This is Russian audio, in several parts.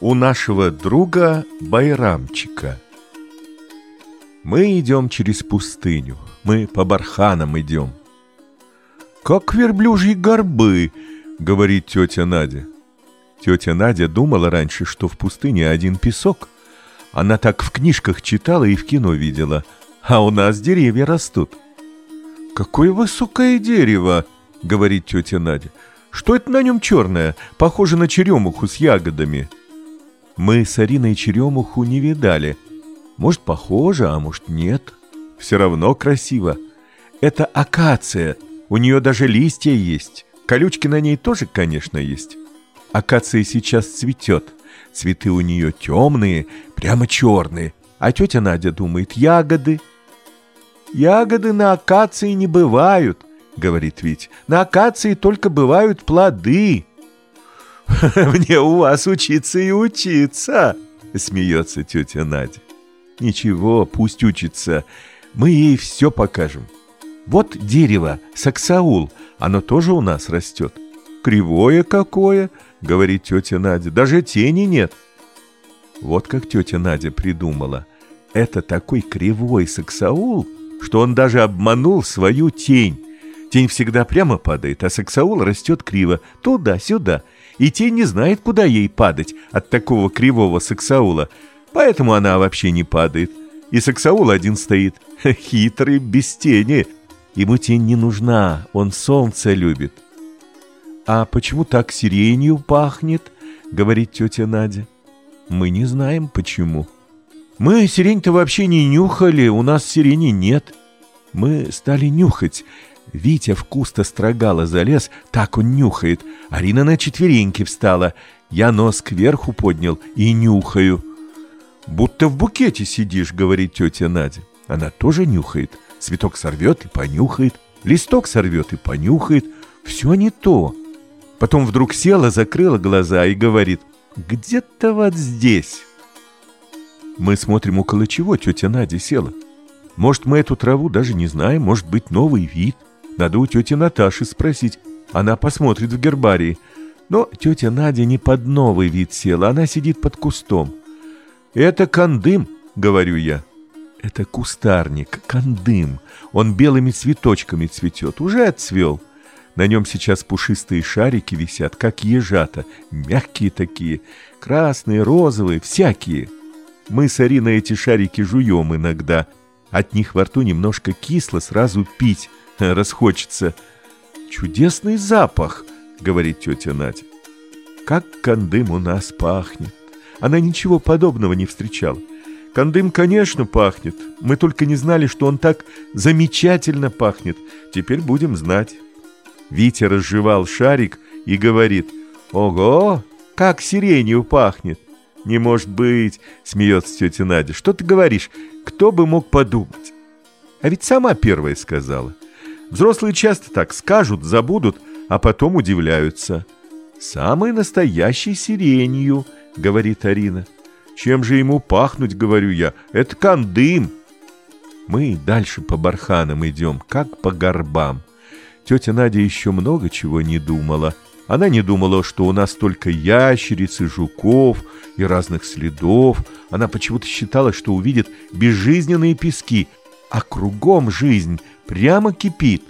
у нашего друга Байрамчика. Мы идем через пустыню, мы по барханам идем. «Как верблюжьи горбы», — говорит тетя Надя. Тетя Надя думала раньше, что в пустыне один песок. Она так в книжках читала и в кино видела, а у нас деревья растут. «Какое высокое дерево!» — говорит тетя Надя. «Что это на нем черное? Похоже на черемуху с ягодами». Мы с Ариной черемуху не видали. Может, похоже, а может, нет. Все равно красиво. Это акация. У нее даже листья есть. Колючки на ней тоже, конечно, есть. Акация сейчас цветет. Цветы у нее темные, прямо черные. А тетя Надя думает, ягоды. Ягоды на акации не бывают, говорит Вить. На акации только бывают плоды. Мне у вас учиться и учиться, смеется тетя Надя. Ничего, пусть учится. Мы ей все покажем. Вот дерево, саксаул, оно тоже у нас растет. Кривое какое, говорит тетя Надя, даже тени нет. Вот как тетя Надя придумала. Это такой кривой саксаул, что он даже обманул свою тень. Тень всегда прямо падает, а саксаул растет криво, туда-сюда. И тень не знает, куда ей падать от такого кривого саксаула. Поэтому она вообще не падает. И саксаул один стоит, хитрый, без тени. Ему тень не нужна, он солнце любит. «А почему так сиренью пахнет?» — говорит тетя Надя. «Мы не знаем, почему». «Мы сирень-то вообще не нюхали, у нас сирени нет». Мы стали нюхать. Витя в кусто строгало залез, так он нюхает. Арина на четвереньки встала. Я нос кверху поднял и нюхаю. «Будто в букете сидишь», — говорит тетя Надя. Она тоже нюхает. Цветок сорвет и понюхает. Листок сорвет и понюхает. Все не то. Потом вдруг села, закрыла глаза и говорит, «Где-то вот здесь». Мы смотрим, около чего тетя Надя села. Может, мы эту траву даже не знаем, может быть, новый вид. Надо у тети Наташи спросить. Она посмотрит в гербарии. Но тетя Надя не под новый вид села, она сидит под кустом. «Это кандым», — говорю я. Это кустарник, кандым. Он белыми цветочками цветет, уже отцвел. На нем сейчас пушистые шарики висят, как ежата, мягкие такие, красные, розовые, всякие. Мы с Ариной эти шарики жуем иногда. От них во рту немножко кисло, сразу пить расхочется. «Чудесный запах», — говорит тетя Надя. «Как кандым у нас пахнет!» Она ничего подобного не встречала. Кандым, конечно, пахнет. Мы только не знали, что он так замечательно пахнет. Теперь будем знать. Витя разжевал шарик и говорит, «Ого, как сиренью пахнет!» «Не может быть!» — смеется тетя Надя. «Что ты говоришь? Кто бы мог подумать?» А ведь сама первая сказала. Взрослые часто так скажут, забудут, а потом удивляются. «Самой настоящей сиренью», — говорит Арина. «Чем же ему пахнуть, — говорю я, — это кандым». Мы дальше по барханам идем, как по горбам. Тетя Надя еще много чего не думала. Она не думала, что у нас только ящерицы, жуков и разных следов. Она почему-то считала, что увидит безжизненные пески, а кругом жизнь прямо кипит.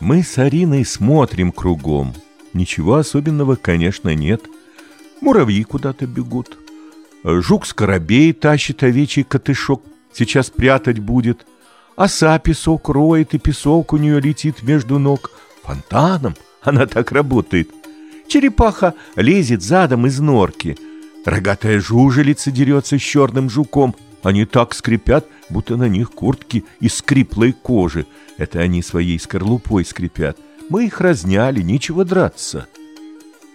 Мы с Ариной смотрим кругом. Ничего особенного, конечно, нет. Муравьи куда-то бегут. Жук-скоробей тащит овечий котышок, сейчас прятать будет. Оса песок роет, и песок у нее летит между ног. Фонтаном она так работает. Черепаха лезет задом из норки. Рогатая жужелица дерется с черным жуком. Они так скрипят, будто на них куртки из скриплой кожи. Это они своей скорлупой скрипят. Мы их разняли, нечего драться.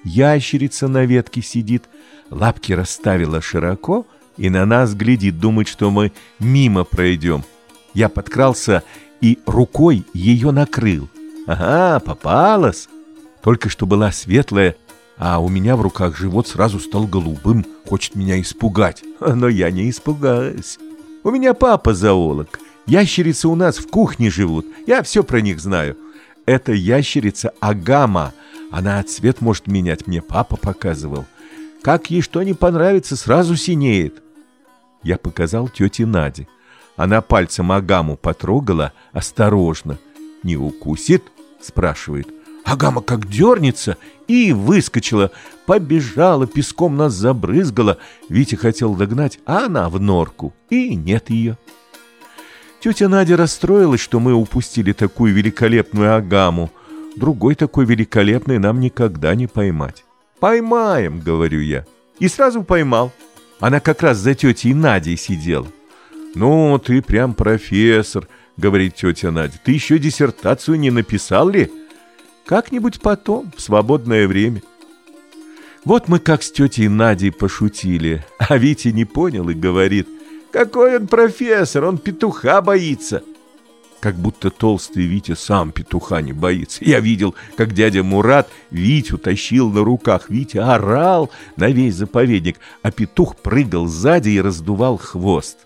Ящерица на ветке сидит, лапки расставила широко и на нас глядит, думает, что мы мимо пройдем. Я подкрался и рукой ее накрыл. Ага, попалась. Только что была светлая, а у меня в руках живот сразу стал голубым, хочет меня испугать. Но я не испугалась. У меня папа зоолог. Ящерицы у нас в кухне живут. Я все про них знаю. Это ящерица Агама. Она цвет может менять, мне папа показывал. Как ей что не понравится, сразу синеет. Я показал тете Наде. Она пальцем Агаму потрогала осторожно. «Не укусит?» — спрашивает. Агама как дернется и выскочила, побежала, песком нас забрызгала. Витя хотел догнать, а она в норку, и нет ее. Тетя Надя расстроилась, что мы упустили такую великолепную агаму. Другой такой великолепной нам никогда не поймать. «Поймаем», — говорю я. И сразу поймал. Она как раз за тетей Надей сидела. «Ну, ты прям профессор», — говорит тетя Надя. «Ты еще диссертацию не написал ли?» Как-нибудь потом, в свободное время. Вот мы как с тетей Надей пошутили, а Витя не понял и говорит, «Какой он профессор, он петуха боится!» Как будто толстый Витя сам петуха не боится. Я видел, как дядя Мурат Витю тащил на руках. Витя орал на весь заповедник, а петух прыгал сзади и раздувал хвост.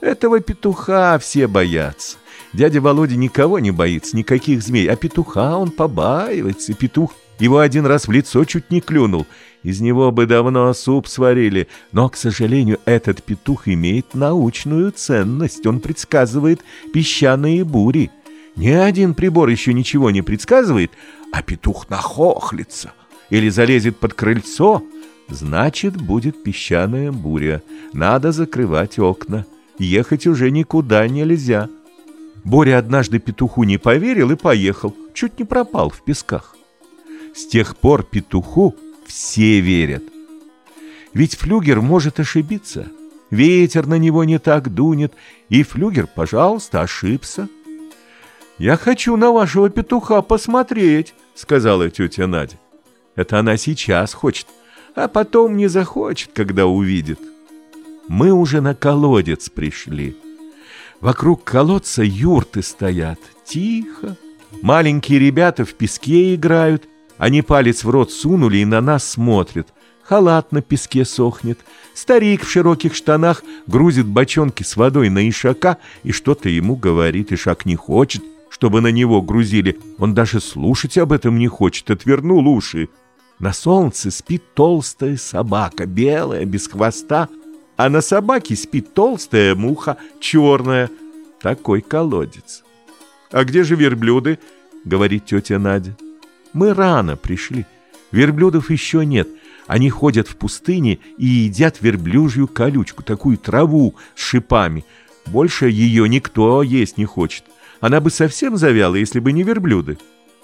Этого петуха все боятся. Дядя Володя никого не боится, никаких змей, а петуха он побаивается. Петух его один раз в лицо чуть не клюнул. Из него бы давно суп сварили. Но, к сожалению, этот петух имеет научную ценность. Он предсказывает песчаные бури. Ни один прибор еще ничего не предсказывает, а петух нахохлится или залезет под крыльцо. Значит, будет песчаная буря. Надо закрывать окна. Ехать уже никуда нельзя. Боря однажды петуху не поверил и поехал, чуть не пропал в песках. С тех пор петуху все верят. Ведь флюгер может ошибиться. Ветер на него не так дунет, и флюгер, пожалуйста, ошибся. «Я хочу на вашего петуха посмотреть», — сказала тетя Надя. Это она сейчас хочет, а потом не захочет, когда увидит. Мы уже на колодец пришли. Вокруг колодца юрты стоят. Тихо. Маленькие ребята в песке играют. Они палец в рот сунули и на нас смотрят. Халат на песке сохнет. Старик в широких штанах грузит бочонки с водой на Ишака и что-то ему говорит. Ишак не хочет, чтобы на него грузили. Он даже слушать об этом не хочет, отвернул уши. На солнце спит толстая собака, белая, без хвоста, а на собаке спит толстая муха, черная. Такой колодец. «А где же верблюды?» — говорит тетя Надя. «Мы рано пришли. Верблюдов еще нет. Они ходят в пустыне и едят верблюжью колючку, такую траву с шипами. Больше ее никто есть не хочет. Она бы совсем завяла, если бы не верблюды.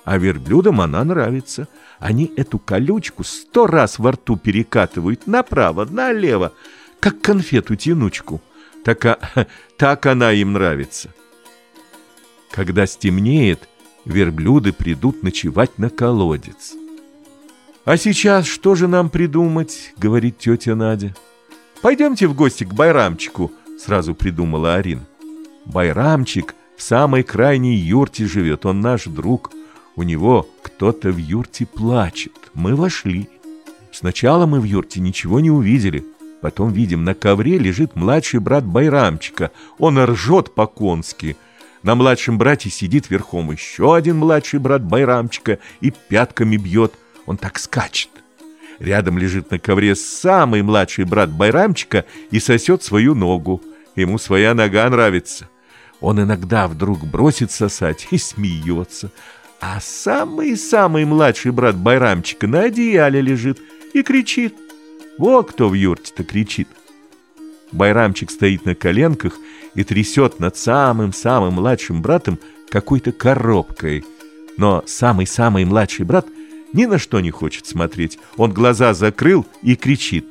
А верблюдам она нравится. Они эту колючку сто раз во рту перекатывают направо, налево, как конфету-тянучку. Так, а, так она им нравится. Когда стемнеет, верблюды придут ночевать на колодец. «А сейчас что же нам придумать?» — говорит тетя Надя. «Пойдемте в гости к Байрамчику», — сразу придумала Арин. «Байрамчик в самой крайней юрте живет, он наш друг. У него кто-то в юрте плачет. Мы вошли. Сначала мы в юрте ничего не увидели». Потом видим, на ковре лежит младший брат Байрамчика. Он ржет по-конски. На младшем брате сидит верхом еще один младший брат Байрамчика и пятками бьет. Он так скачет. Рядом лежит на ковре самый младший брат Байрамчика и сосет свою ногу. Ему своя нога нравится. Он иногда вдруг бросит сосать и смеется. А самый-самый младший брат Байрамчика на одеяле лежит и кричит – вот кто в юрте-то кричит. Байрамчик стоит на коленках и трясет над самым-самым младшим братом какой-то коробкой. Но самый-самый младший брат ни на что не хочет смотреть. Он глаза закрыл и кричит.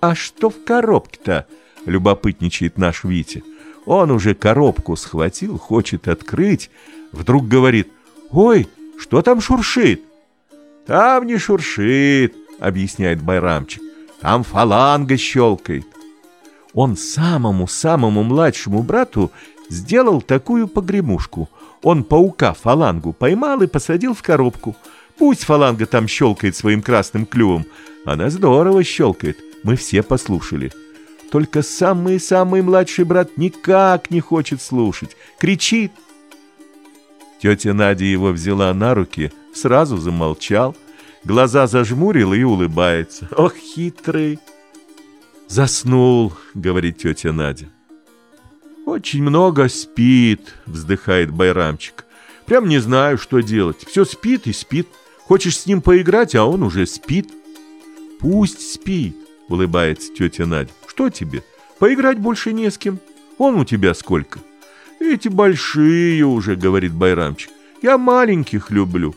«А что в коробке-то?» — любопытничает наш Витя. Он уже коробку схватил, хочет открыть. Вдруг говорит, «Ой, что там шуршит?» «Там не шуршит», — объясняет Байрамчик. Там фаланга щелкает. Он самому-самому младшему брату сделал такую погремушку. Он паука фалангу поймал и посадил в коробку. Пусть фаланга там щелкает своим красным клювом. Она здорово щелкает. Мы все послушали. Только самый-самый младший брат никак не хочет слушать. Кричит. Тетя Надя его взяла на руки, сразу замолчал. Глаза зажмурил и улыбается. Ох, хитрый! Заснул, говорит тетя Надя. Очень много спит, вздыхает Байрамчик. Прям не знаю, что делать. Все спит и спит. Хочешь с ним поиграть, а он уже спит. Пусть спит, улыбается тетя Надя. Что тебе? Поиграть больше не с кем. Он у тебя сколько? Эти большие уже, говорит Байрамчик. Я маленьких люблю.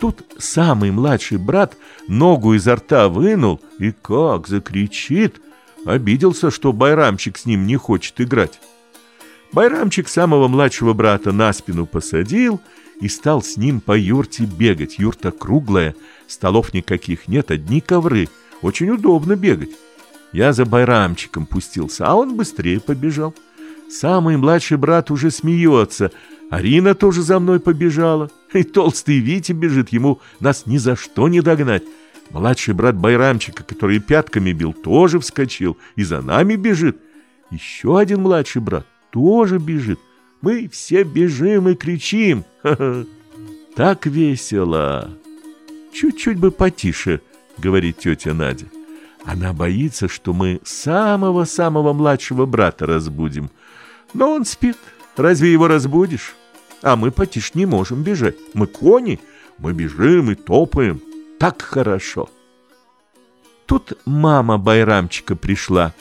Тут самый младший брат ногу изо рта вынул и как закричит. Обиделся, что Байрамчик с ним не хочет играть. Байрамчик самого младшего брата на спину посадил и стал с ним по юрте бегать. Юрта круглая, столов никаких нет, одни ковры. Очень удобно бегать. Я за Байрамчиком пустился, а он быстрее побежал. Самый младший брат уже смеется. Арина тоже за мной побежала. И толстый Витя бежит, ему нас ни за что не догнать. Младший брат Байрамчика, который пятками бил, тоже вскочил и за нами бежит. Еще один младший брат тоже бежит. Мы все бежим и кричим. Так весело. Чуть-чуть бы потише, говорит тетя Надя. Она боится, что мы самого-самого младшего брата разбудим. Но он спит. Разве его разбудишь? А мы потише не можем бежать. Мы кони, мы бежим и топаем. Так хорошо. Тут мама Байрамчика пришла.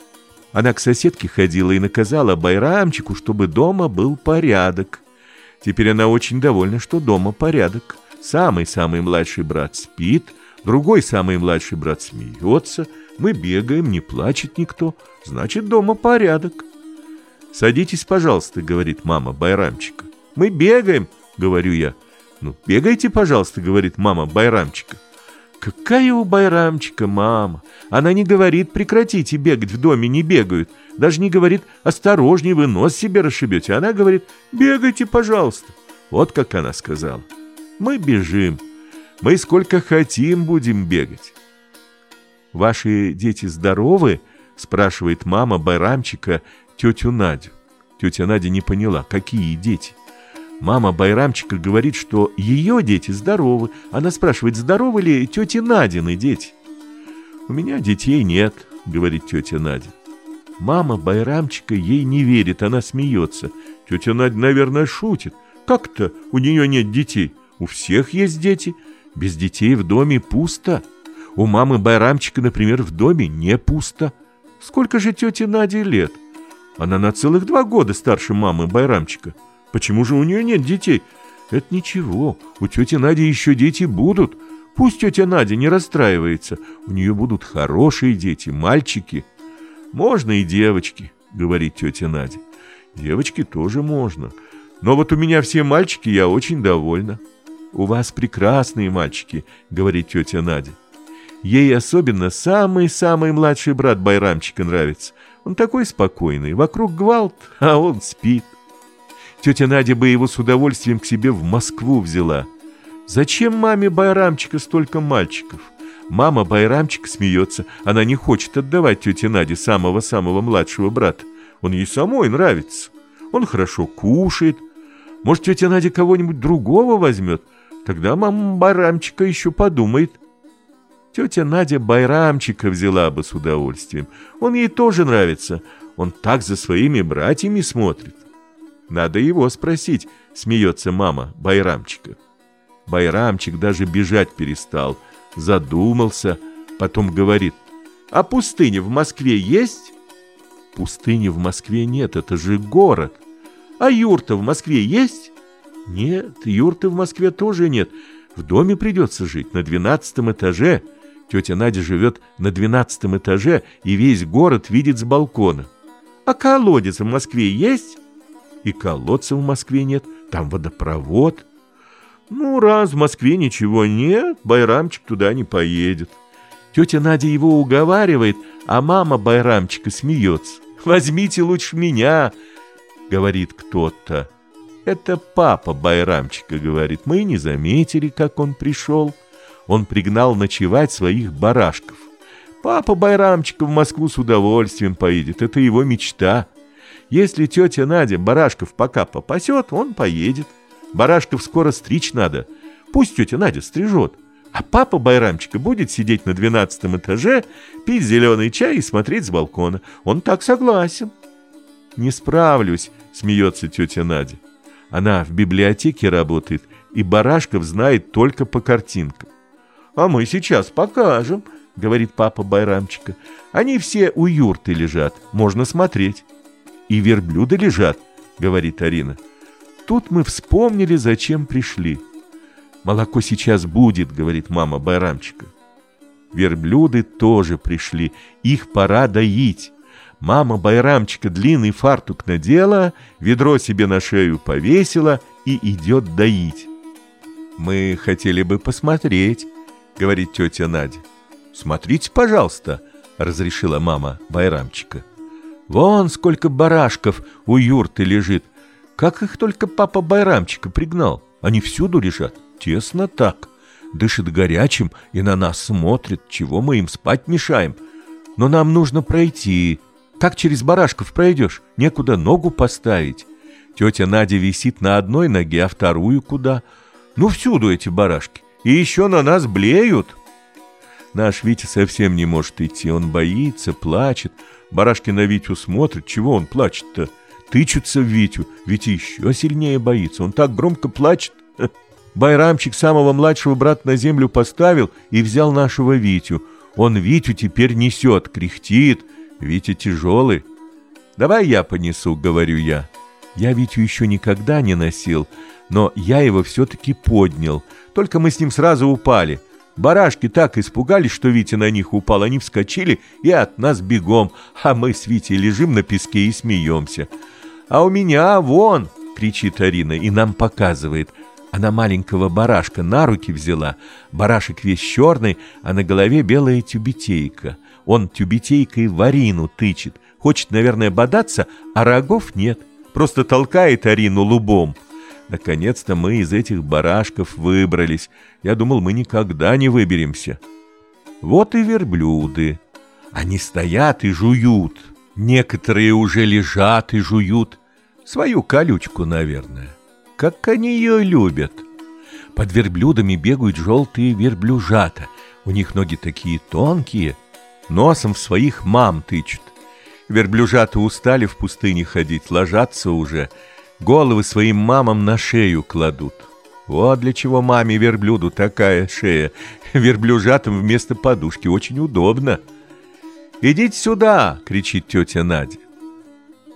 Она к соседке ходила и наказала Байрамчику, чтобы дома был порядок. Теперь она очень довольна, что дома порядок. Самый-самый младший брат спит, другой самый младший брат смеется. Мы бегаем, не плачет никто. Значит, дома порядок. «Садитесь, пожалуйста», — говорит мама Байрамчика. «Мы бегаем», — говорю я. «Ну, бегайте, пожалуйста», — говорит мама Байрамчика. Какая у Байрамчика мама? Она не говорит «прекратите бегать, в доме не бегают». Даже не говорит «осторожней, вы нос себе расшибете». Она говорит «бегайте, пожалуйста». Вот как она сказала. Мы бежим. Мы сколько хотим будем бегать. «Ваши дети здоровы?» – спрашивает мама Байрамчика тетю Надю. Тетя Надя не поняла, какие дети. Мама Байрамчика говорит, что ее дети здоровы. Она спрашивает, здоровы ли тети Надины дети. «У меня детей нет», — говорит тетя Надя. Мама Байрамчика ей не верит, она смеется. Тетя Надя, наверное, шутит. Как-то у нее нет детей. У всех есть дети. Без детей в доме пусто. У мамы Байрамчика, например, в доме не пусто. Сколько же тете Наде лет? Она на целых два года старше мамы Байрамчика. Почему же у нее нет детей? Это ничего, у тети Нади еще дети будут. Пусть тетя Надя не расстраивается. У нее будут хорошие дети, мальчики. Можно и девочки, говорит тетя Надя. Девочки тоже можно. Но вот у меня все мальчики, я очень довольна. У вас прекрасные мальчики, говорит тетя Надя. Ей особенно самый-самый младший брат Байрамчика нравится. Он такой спокойный, вокруг гвалт, а он спит. Тетя Надя бы его с удовольствием к себе в Москву взяла. Зачем маме Байрамчика столько мальчиков? Мама Байрамчика смеется. Она не хочет отдавать тете Наде самого-самого младшего брата. Он ей самой нравится. Он хорошо кушает. Может, тетя Надя кого-нибудь другого возьмет? Тогда мама Байрамчика еще подумает. Тетя Надя Байрамчика взяла бы с удовольствием. Он ей тоже нравится. Он так за своими братьями смотрит. Надо его спросить, смеется мама Байрамчика. Байрамчик даже бежать перестал, задумался, потом говорит, а пустыня в Москве есть? Пустыни в Москве нет, это же город. А юрта в Москве есть? Нет, юрты в Москве тоже нет. В доме придется жить на двенадцатом этаже. Тетя Надя живет на двенадцатом этаже и весь город видит с балкона. А колодец в Москве есть? И колодца в Москве нет, там водопровод. Ну, раз в Москве ничего нет, Байрамчик туда не поедет. Тетя Надя его уговаривает, а мама Байрамчика смеется. «Возьмите лучше меня», — говорит кто-то. Это папа Байрамчика говорит. Мы не заметили, как он пришел. Он пригнал ночевать своих барашков. Папа Байрамчика в Москву с удовольствием поедет. Это его мечта. Если тетя Надя барашков пока попасет, он поедет. Барашков скоро стричь надо. Пусть тетя Надя стрижет. А папа Байрамчика будет сидеть на двенадцатом этаже, пить зеленый чай и смотреть с балкона. Он так согласен. Не справлюсь, смеется тетя Надя. Она в библиотеке работает, и Барашков знает только по картинкам. А мы сейчас покажем, говорит папа Байрамчика. Они все у юрты лежат, можно смотреть. И верблюды лежат, говорит Арина. Тут мы вспомнили, зачем пришли. Молоко сейчас будет, говорит мама Байрамчика. Верблюды тоже пришли, их пора доить. Мама Байрамчика длинный фартук надела, ведро себе на шею повесила и идет доить. «Мы хотели бы посмотреть», — говорит тетя Надя. «Смотрите, пожалуйста», — разрешила мама Байрамчика. «Вон сколько барашков у юрты лежит. Как их только папа Байрамчика пригнал. Они всюду лежат тесно так. Дышит горячим и на нас смотрит, чего мы им спать мешаем. Но нам нужно пройти. Как через барашков пройдешь? Некуда ногу поставить. Тетя Надя висит на одной ноге, а вторую куда? Ну, всюду эти барашки. И еще на нас блеют. Наш Витя совсем не может идти. Он боится, плачет. Барашки на Витю смотрят. Чего он плачет-то? Тычутся в Витю. Витя еще сильнее боится. Он так громко плачет. Байрамчик самого младшего брата на землю поставил и взял нашего Витю. Он Витю теперь несет, кряхтит. Витя тяжелый. «Давай я понесу», — говорю я. Я Витю еще никогда не носил, но я его все-таки поднял. Только мы с ним сразу упали. Барашки так испугались, что Витя на них упал. Они вскочили и от нас бегом, а мы с Витей лежим на песке и смеемся. «А у меня вон!» — кричит Арина и нам показывает — она маленького барашка на руки взяла. Барашек весь черный, а на голове белая тюбетейка. Он тюбетейкой в Арину тычет. Хочет, наверное, бодаться, а рогов нет. Просто толкает Арину лубом. Наконец-то мы из этих барашков выбрались. Я думал, мы никогда не выберемся. Вот и верблюды. Они стоят и жуют. Некоторые уже лежат и жуют. Свою колючку, наверное. Как они ее любят! Под верблюдами бегают желтые верблюжата. У них ноги такие тонкие, носом в своих мам тычут. Верблюжата устали в пустыне ходить, ложатся уже, головы своим мамам на шею кладут. Вот для чего маме верблюду такая шея. Верблюжатам вместо подушки очень удобно. «Идите сюда!» — кричит тетя Надя.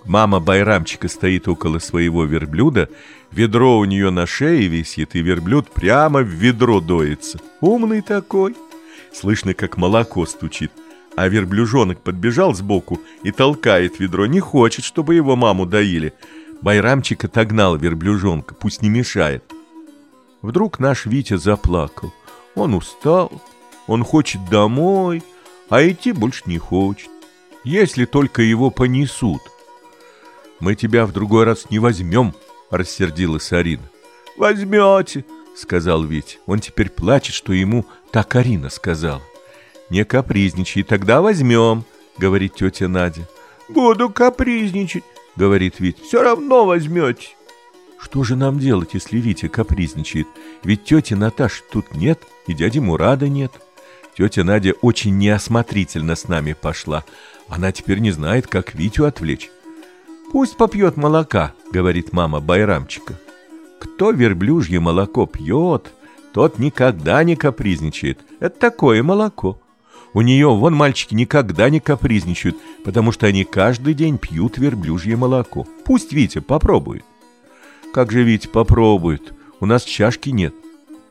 Мама Байрамчика стоит около своего верблюда, ведро у нее на шее висит, и верблюд прямо в ведро доится. Умный такой. Слышно, как молоко стучит. А верблюжонок подбежал сбоку и толкает ведро, не хочет, чтобы его маму доили. Байрамчик отогнал верблюжонка, пусть не мешает. Вдруг наш Витя заплакал. Он устал, он хочет домой, а идти больше не хочет. Если только его понесут — мы тебя в другой раз не возьмем, — рассердилась Арина. «Возьмете», — сказал Витя. Он теперь плачет, что ему так Арина сказала. «Не капризничай, тогда возьмем», — говорит тетя Надя. «Буду капризничать», — говорит Витя. «Все равно возьмете». Что же нам делать, если Витя капризничает? Ведь тети Наташи тут нет, и дяди Мурада нет. Тетя Надя очень неосмотрительно с нами пошла. Она теперь не знает, как Витю отвлечь. «Пусть попьет молока», — говорит мама Байрамчика. «Кто верблюжье молоко пьет, тот никогда не капризничает. Это такое молоко. У нее вон мальчики никогда не капризничают, потому что они каждый день пьют верблюжье молоко. Пусть Витя попробует». «Как же Витя попробует? У нас чашки нет».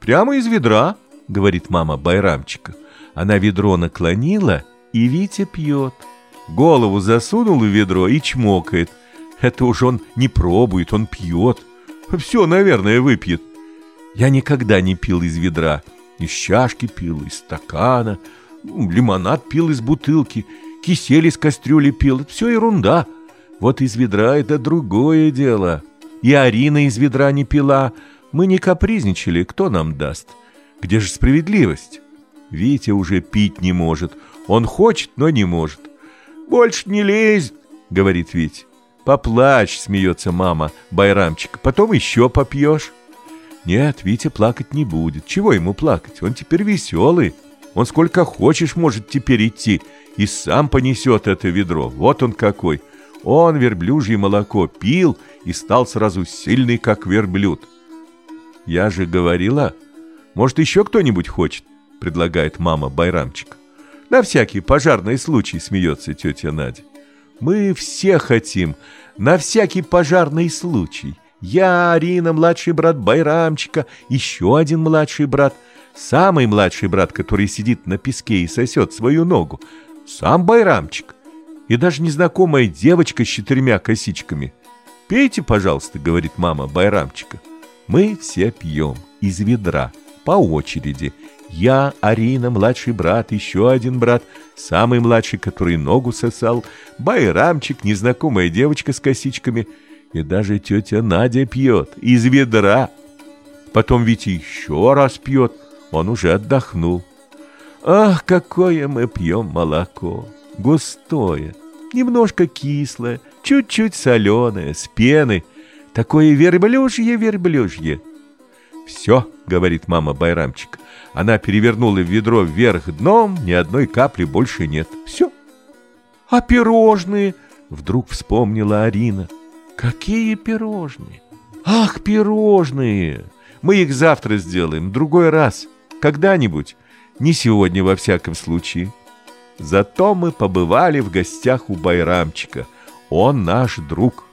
«Прямо из ведра», — говорит мама Байрамчика. Она ведро наклонила, и Витя пьет. Голову засунул в ведро и чмокает — это уж он не пробует, он пьет. Все, наверное, выпьет. Я никогда не пил из ведра. Из чашки пил, из стакана. Ну, лимонад пил из бутылки. Кисель из кастрюли пил. Все ерунда. Вот из ведра это другое дело. И Арина из ведра не пила. Мы не капризничали, кто нам даст? Где же справедливость? Витя уже пить не может. Он хочет, но не может. «Больше не лезь», — говорит Витя. «Поплачь», — смеется мама, Байрамчик, — «потом еще попьешь». Нет, Витя плакать не будет. Чего ему плакать? Он теперь веселый. Он сколько хочешь может теперь идти и сам понесет это ведро. Вот он какой. Он верблюжье молоко пил и стал сразу сильный, как верблюд. Я же говорила, может, еще кто-нибудь хочет, предлагает мама Байрамчик. На всякий пожарный случай смеется тетя Надя. Мы все хотим, на всякий пожарный случай. Я, Арина, младший брат Байрамчика, еще один младший брат, самый младший брат, который сидит на песке и сосет свою ногу, сам Байрамчик и даже незнакомая девочка с четырьмя косичками. «Пейте, пожалуйста», — говорит мама Байрамчика. Мы все пьем из ведра, по очереди. Я, Арина, младший брат, еще один брат, самый младший, который ногу сосал, Байрамчик, незнакомая девочка с косичками — и даже тетя Надя пьет из ведра. Потом Витя еще раз пьет, он уже отдохнул. Ах, какое мы пьем молоко! Густое, немножко кислое, чуть-чуть соленое, с пеной. Такое верблюжье-верблюжье. «Все», — говорит мама Байрамчик. Она перевернула ведро вверх дном, ни одной капли больше нет. Все. «А пирожные?» — вдруг вспомнила Арина. Какие пирожные? Ах, пирожные! Мы их завтра сделаем, другой раз, когда-нибудь, не сегодня во всяком случае. Зато мы побывали в гостях у Байрамчика. Он наш друг.